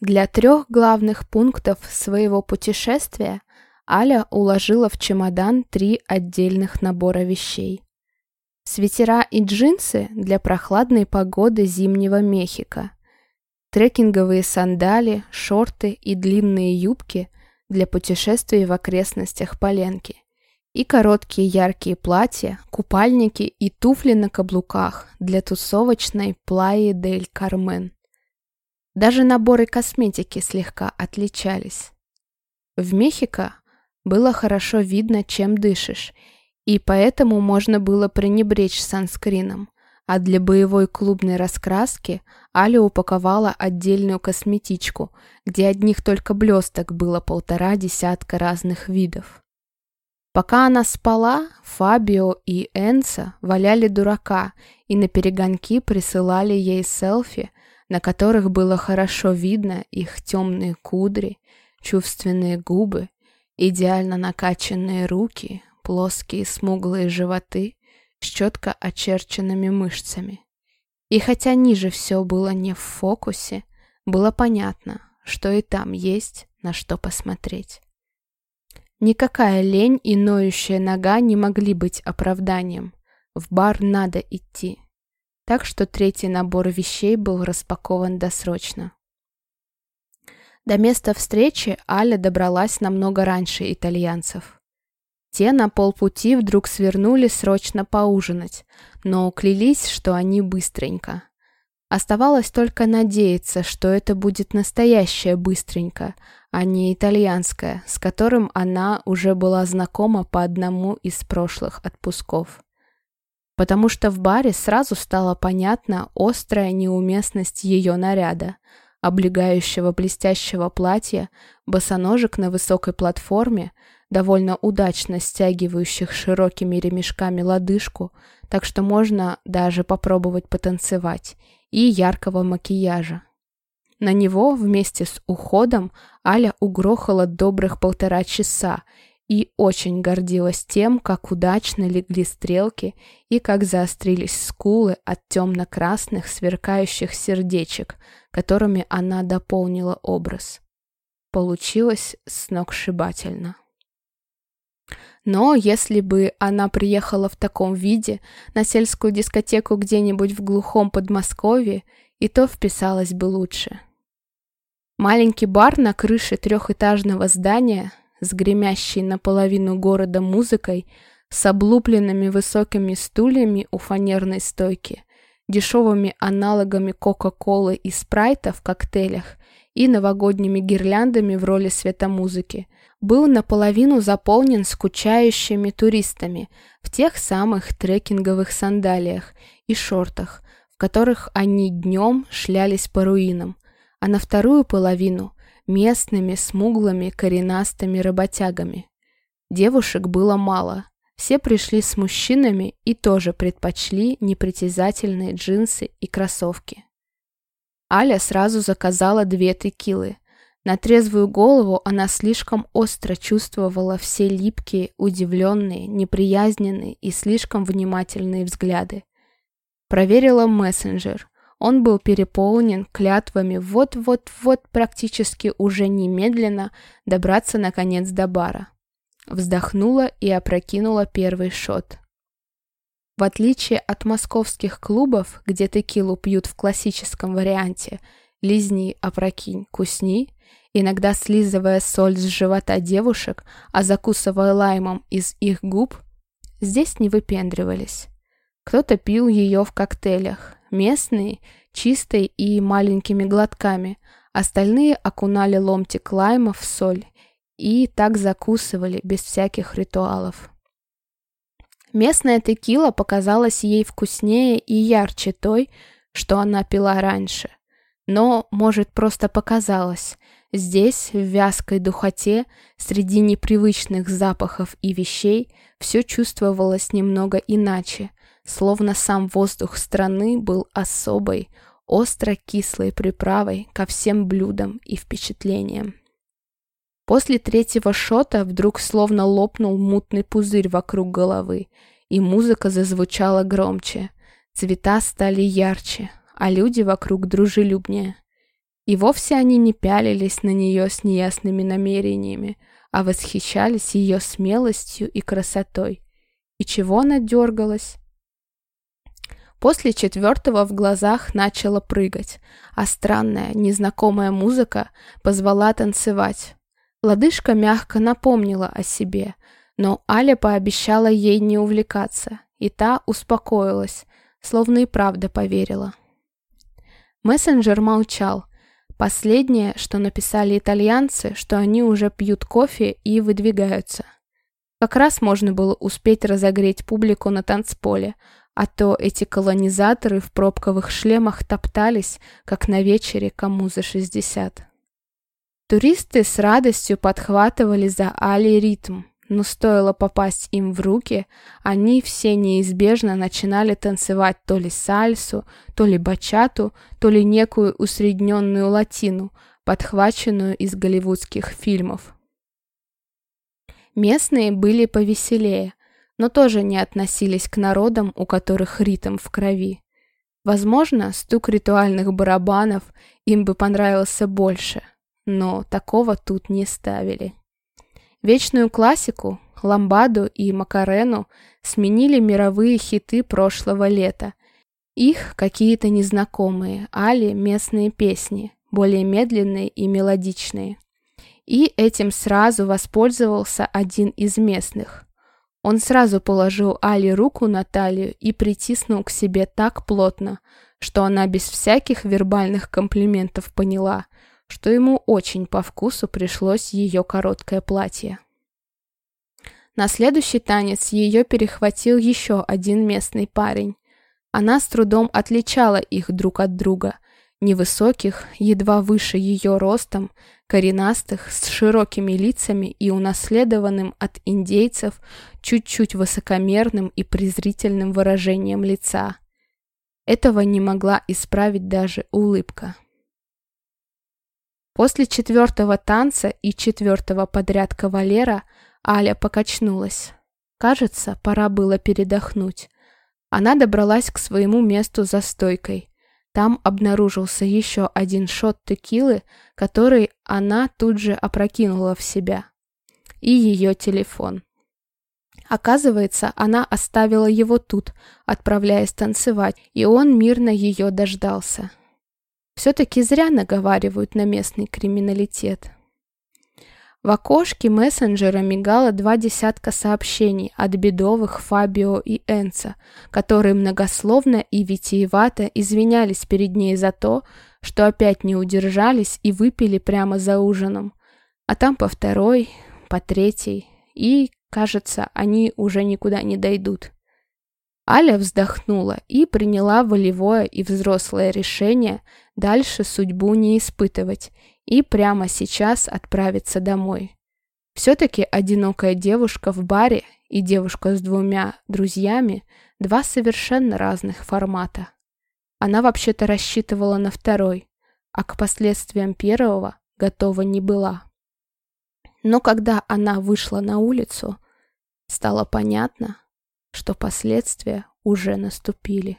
Для трех главных пунктов своего путешествия Аля уложила в чемодан три отдельных набора вещей. Свитера и джинсы для прохладной погоды зимнего Мехико. Трекинговые сандали, шорты и длинные юбки для путешествий в окрестностях Поленки. И короткие яркие платья, купальники и туфли на каблуках для тусовочной Плаи дель Кармен. Даже наборы косметики слегка отличались. В Мехико было хорошо видно, чем дышишь, и поэтому можно было пренебречь санскрином, а для боевой клубной раскраски Аля упаковала отдельную косметичку, где одних только блесток было полтора десятка разных видов. Пока она спала, Фабио и Энса валяли дурака и на перегонки присылали ей селфи, на которых было хорошо видно их темные кудри, чувственные губы Идеально накачанные руки, плоские смуглые животы с четко очерченными мышцами. И хотя ниже все было не в фокусе, было понятно, что и там есть на что посмотреть. Никакая лень и ноющая нога не могли быть оправданием. В бар надо идти. Так что третий набор вещей был распакован досрочно. До места встречи Аля добралась намного раньше итальянцев. Те на полпути вдруг свернули срочно поужинать, но клялись, что они быстренько. Оставалось только надеяться, что это будет настоящее быстренько, а не итальянское, с которым она уже была знакома по одному из прошлых отпусков. Потому что в баре сразу стало понятна острая неуместность ее наряда – облегающего блестящего платья, босоножек на высокой платформе, довольно удачно стягивающих широкими ремешками лодыжку, так что можно даже попробовать потанцевать, и яркого макияжа. На него вместе с уходом Аля угрохала добрых полтора часа и очень гордилась тем, как удачно легли стрелки и как заострились скулы от темно-красных сверкающих сердечек, которыми она дополнила образ. Получилось сногсшибательно. Но если бы она приехала в таком виде на сельскую дискотеку где-нибудь в глухом Подмосковье, и то вписалось бы лучше. Маленький бар на крыше трехэтажного здания с гремящей наполовину города музыкой, с облупленными высокими стульями у фанерной стойки, дешевыми аналогами Кока-Колы и Спрайта в коктейлях и новогодними гирляндами в роли светомузыки, был наполовину заполнен скучающими туристами в тех самых трекинговых сандалиях и шортах, в которых они днем шлялись по руинам, а на вторую половину местными смуглыми коренастыми работягами. Девушек было мало. Все пришли с мужчинами и тоже предпочли непритязательные джинсы и кроссовки. Аля сразу заказала две текилы. На трезвую голову она слишком остро чувствовала все липкие, удивленные, неприязненные и слишком внимательные взгляды. Проверила мессенджер – он был переполнен клятвами вот-вот-вот практически уже немедленно добраться наконец до бара. Вздохнула и опрокинула первый шот. В отличие от московских клубов, где текилу пьют в классическом варианте «лизни, опрокинь, кусни», иногда слизывая соль с живота девушек, а закусывая лаймом из их губ, здесь не выпендривались. Кто-то пил ее в коктейлях, местные, чистой и маленькими глотками, остальные окунали ломтик лайма в соль и так закусывали без всяких ритуалов. Местная текила показалась ей вкуснее и ярче той, что она пила раньше. Но, может, просто показалось. Здесь, в вязкой духоте, среди непривычных запахов и вещей, все чувствовалось немного иначе, словно сам воздух страны был особой, остро-кислой приправой ко всем блюдам и впечатлениям. После третьего шота вдруг словно лопнул мутный пузырь вокруг головы, и музыка зазвучала громче, цвета стали ярче, а люди вокруг дружелюбнее. И вовсе они не пялились на нее с неясными намерениями, а восхищались ее смелостью и красотой. И чего она дергалась? После четвертого в глазах начала прыгать, а странная, незнакомая музыка позвала танцевать. Лодыжка мягко напомнила о себе, но Аля пообещала ей не увлекаться, и та успокоилась, словно и правда поверила. Мессенджер молчал. Последнее, что написали итальянцы, что они уже пьют кофе и выдвигаются. Как раз можно было успеть разогреть публику на танцполе, а то эти колонизаторы в пробковых шлемах топтались, как на вечере кому за 60. Туристы с радостью подхватывали за Али ритм, но стоило попасть им в руки, они все неизбежно начинали танцевать то ли сальсу, то ли бачату, то ли некую усредненную латину, подхваченную из голливудских фильмов. Местные были повеселее, но тоже не относились к народам, у которых ритм в крови. Возможно, стук ритуальных барабанов им бы понравился больше, но такого тут не ставили. Вечную классику, ламбаду и макарену сменили мировые хиты прошлого лета. Их какие-то незнакомые, али местные песни, более медленные и мелодичные. И этим сразу воспользовался один из местных. Он сразу положил Али руку на талию и притиснул к себе так плотно, что она без всяких вербальных комплиментов поняла, что ему очень по вкусу пришлось ее короткое платье. На следующий танец ее перехватил еще один местный парень. Она с трудом отличала их друг от друга, невысоких, едва выше ее ростом, коренастых, с широкими лицами и унаследованным от индейцев чуть-чуть высокомерным и презрительным выражением лица. Этого не могла исправить даже улыбка. После четвертого танца и четвертого подряд кавалера Аля покачнулась. Кажется, пора было передохнуть. Она добралась к своему месту за стойкой. Там обнаружился еще один шот текилы, который она тут же опрокинула в себя. И ее телефон. Оказывается, она оставила его тут, отправляясь танцевать, и он мирно ее дождался. Все-таки зря наговаривают на местный криминалитет. В окошке мессенджера мигало два десятка сообщений от бедовых Фабио и Энца, которые многословно и витиевато извинялись перед ней за то, что опять не удержались и выпили прямо за ужином. А там по второй, по третьей, и, кажется, они уже никуда не дойдут. Аля вздохнула и приняла волевое и взрослое решение дальше судьбу не испытывать и прямо сейчас отправиться домой. Все-таки одинокая девушка в баре и девушка с двумя друзьями – два совершенно разных формата. Она вообще-то рассчитывала на второй, а к последствиям первого готова не была. Но когда она вышла на улицу, стало понятно, что последствия уже наступили.